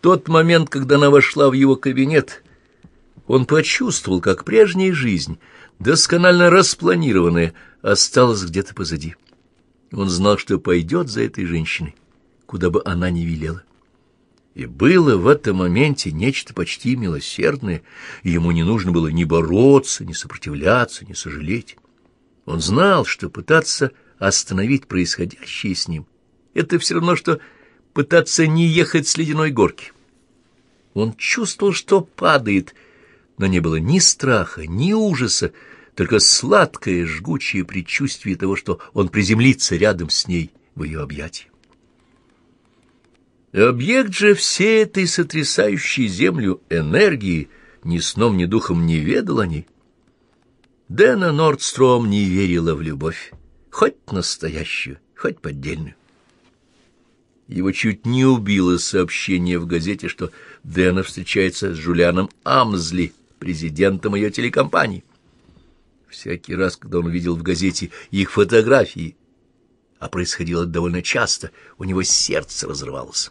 тот момент, когда она вошла в его кабинет, он почувствовал, как прежняя жизнь, досконально распланированная, осталась где-то позади. Он знал, что пойдет за этой женщиной, куда бы она ни велела. И было в этом моменте нечто почти милосердное, и ему не нужно было ни бороться, ни сопротивляться, ни сожалеть. Он знал, что пытаться остановить происходящее с ним — это все равно, что пытаться не ехать с ледяной горки. Он чувствовал, что падает, но не было ни страха, ни ужаса, только сладкое, жгучее предчувствие того, что он приземлится рядом с ней в ее объятии. Объект же всей этой сотрясающей землю энергии ни сном, ни духом не ведал о ней. Дэна Нордстром не верила в любовь, хоть настоящую, хоть поддельную. Его чуть не убило сообщение в газете, что Дэна встречается с Жулианом Амзли, президентом ее телекомпании. Всякий раз, когда он видел в газете их фотографии, а происходило это довольно часто, у него сердце разрывалось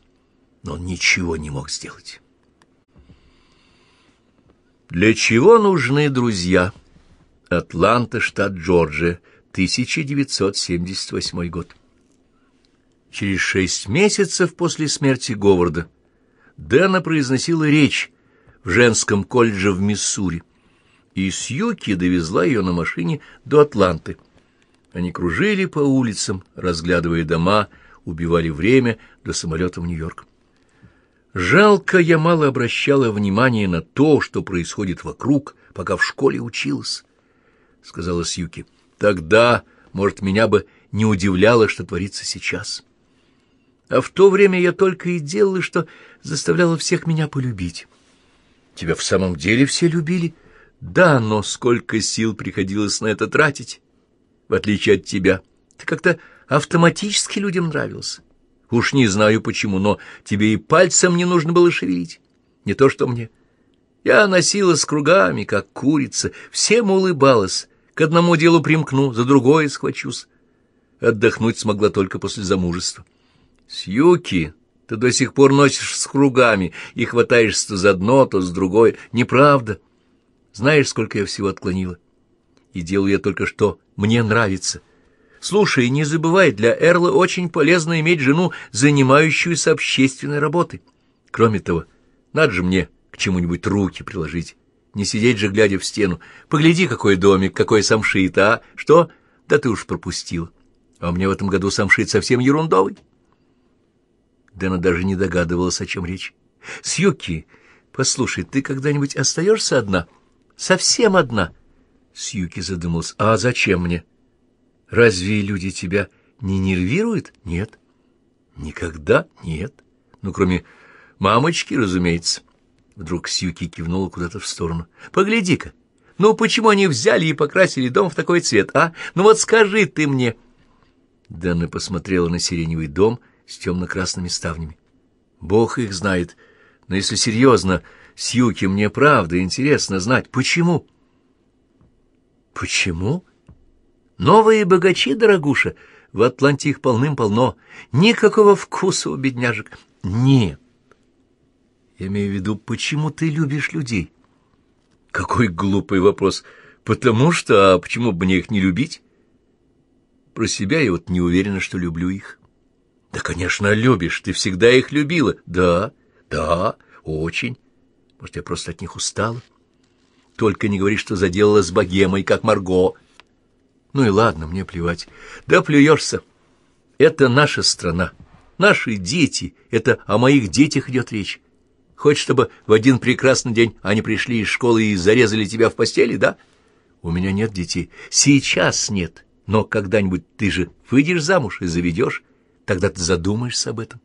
но он ничего не мог сделать. Для чего нужны друзья? Атланта, штат Джорджия, 1978 год. Через шесть месяцев после смерти Говарда Дэна произносила речь в женском колледже в Миссури, и Сьюки довезла ее на машине до Атланты. Они кружили по улицам, разглядывая дома, убивали время до самолета в Нью-Йорк. Жалко, я мало обращала внимания на то, что происходит вокруг, пока в школе училась, — сказала Сьюки. Тогда, может, меня бы не удивляло, что творится сейчас. А в то время я только и делала, что заставляла всех меня полюбить. Тебя в самом деле все любили? Да, но сколько сил приходилось на это тратить, в отличие от тебя. Ты как-то автоматически людям нравился. Уж не знаю почему, но тебе и пальцем не нужно было шевелить. Не то что мне. Я носилась кругами, как курица, всем улыбалась. К одному делу примкну, за другое схвачусь. Отдохнуть смогла только после замужества. Сьюки, ты до сих пор носишь с кругами и хватаешься то за одно, то с другой. Неправда. Знаешь, сколько я всего отклонила? И делаю я только что мне нравится. Слушай, не забывай, для Эрла очень полезно иметь жену, занимающуюся общественной работой. Кроме того, надо же мне к чему-нибудь руки приложить. Не сидеть же, глядя в стену. Погляди, какой домик, какой самшит, а? Что? Да ты уж пропустил. А у меня в этом году самшит совсем ерундовый. Дэна даже не догадывалась, о чем речь. Сьюки, послушай, ты когда-нибудь остаешься одна? Совсем одна? Сьюки задумался. А зачем мне? — Разве люди тебя не нервируют? Нет. Никогда нет. Ну, кроме мамочки, разумеется. Вдруг Сьюки кивнула куда-то в сторону. Погляди-ка. Ну, почему они взяли и покрасили дом в такой цвет, а? Ну вот скажи ты мне. Дана посмотрела на сиреневый дом с темно-красными ставнями. Бог их знает. Но если серьезно, Сьюки, мне правда интересно знать, почему? Почему? Новые богачи, дорогуша, в Атланте их полным-полно. Никакого вкуса у бедняжек. Нет. Я имею в виду, почему ты любишь людей? Какой глупый вопрос. Потому что, а почему бы мне их не любить? Про себя я вот не уверена, что люблю их. Да, конечно, любишь. Ты всегда их любила. Да, да, очень. Может, я просто от них устала? Только не говори, что заделала с богемой, как Марго. Ну и ладно, мне плевать. Да плюешься. Это наша страна, наши дети. Это о моих детях идет речь. Хочешь, чтобы в один прекрасный день они пришли из школы и зарезали тебя в постели, да? У меня нет детей. Сейчас нет. Но когда-нибудь ты же выйдешь замуж и заведешь. Тогда ты задумаешься об этом.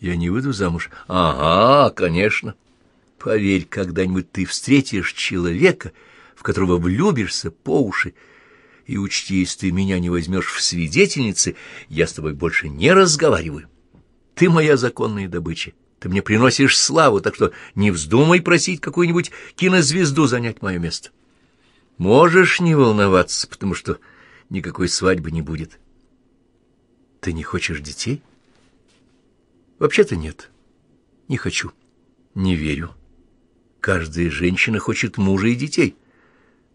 Я не выйду замуж. Ага, конечно. Поверь, когда-нибудь ты встретишь человека, в которого влюбишься по уши, и учти, если ты меня не возьмешь в свидетельницы, я с тобой больше не разговариваю. Ты моя законная добыча, ты мне приносишь славу, так что не вздумай просить какую-нибудь кинозвезду занять мое место. Можешь не волноваться, потому что никакой свадьбы не будет. Ты не хочешь детей? Вообще-то нет. Не хочу. Не верю. Каждая женщина хочет мужа и детей.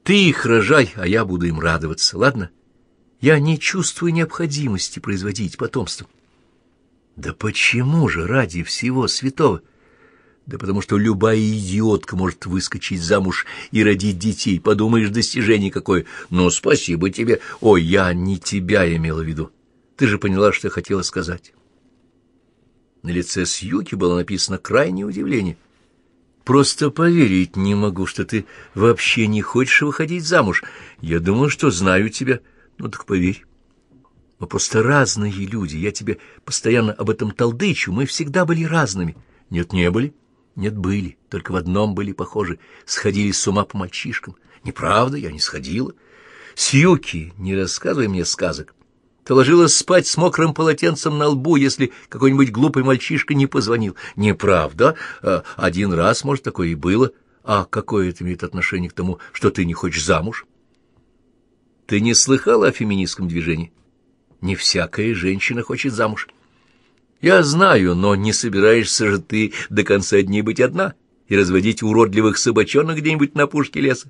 Ты их рожай, а я буду им радоваться, ладно? Я не чувствую необходимости производить потомство. Да почему же ради всего святого? Да потому что любая идиотка может выскочить замуж и родить детей. Подумаешь, достижение какое. Ну, спасибо тебе. Ой, я не тебя имела в виду. Ты же поняла, что я хотела сказать. На лице Сьюки было написано крайнее удивление. Просто поверить не могу, что ты вообще не хочешь выходить замуж. Я думал, что знаю тебя. Ну так поверь. Мы просто разные люди. Я тебе постоянно об этом толдычу. Мы всегда были разными. Нет, не были. Нет, были, только в одном были похожи, сходили с ума по мальчишкам. Неправда, я не сходила. Сьюки, не рассказывай мне сказок. Ты ложилась спать с мокрым полотенцем на лбу, если какой-нибудь глупый мальчишка не позвонил. Неправда, а, один раз, может, такое и было. А какое это имеет отношение к тому, что ты не хочешь замуж? Ты не слыхала о феминистском движении? Не всякая женщина хочет замуж. Я знаю, но не собираешься же ты до конца дней быть одна и разводить уродливых собачонок где-нибудь на пушке леса.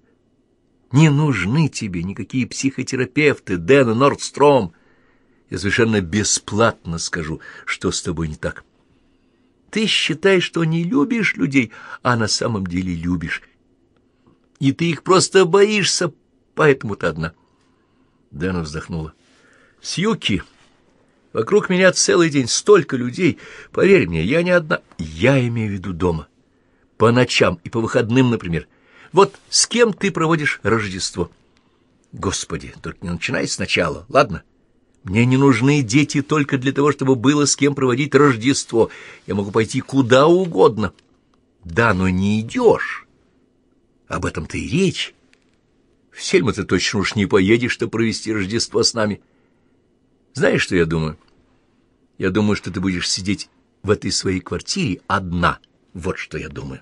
Не нужны тебе никакие психотерапевты, Дэн Нордстром. Я совершенно бесплатно скажу, что с тобой не так. Ты считаешь, что не любишь людей, а на самом деле любишь. И ты их просто боишься, поэтому ты одна. Дэна вздохнула. Сьюки... Вокруг меня целый день столько людей. Поверь мне, я не одна. Я имею в виду дома. По ночам и по выходным, например. Вот с кем ты проводишь Рождество? Господи, только не начинай сначала, ладно? Мне не нужны дети только для того, чтобы было с кем проводить Рождество. Я могу пойти куда угодно. Да, но не идешь. Об этом-то и речь. В Сельму ты точно уж не поедешь, чтобы провести Рождество с нами. Знаешь, что я думаю? Я думаю, что ты будешь сидеть в этой своей квартире одна. Вот что я думаю.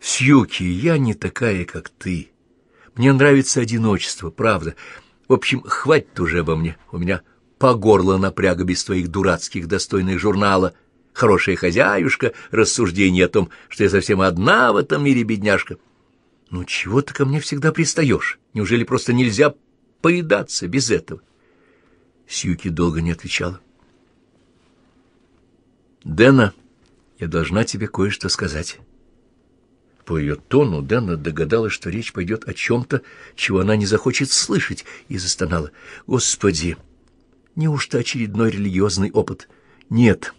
Сьюки, я не такая, как ты. Мне нравится одиночество, правда. В общем, хватит уже обо мне. У меня по горло напряга без твоих дурацких достойных журнала. Хорошая хозяюшка, рассуждение о том, что я совсем одна в этом мире, бедняжка. Ну, чего ты ко мне всегда пристаешь? Неужели просто нельзя поедаться без этого? Сьюки долго не отвечала. «Дэна, я должна тебе кое-что сказать». По ее тону Дэна догадалась, что речь пойдет о чем-то, чего она не захочет слышать, и застонала. «Господи! Неужто очередной религиозный опыт?» «Нет».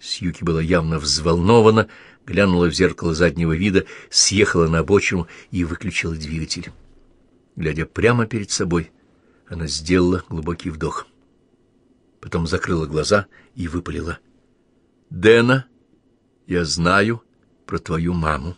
Сьюки была явно взволнована, глянула в зеркало заднего вида, съехала на обочину и выключила двигатель. Глядя прямо перед собой, она сделала глубокий вдох. Потом закрыла глаза и выпалила. Дэна, я знаю про твою маму.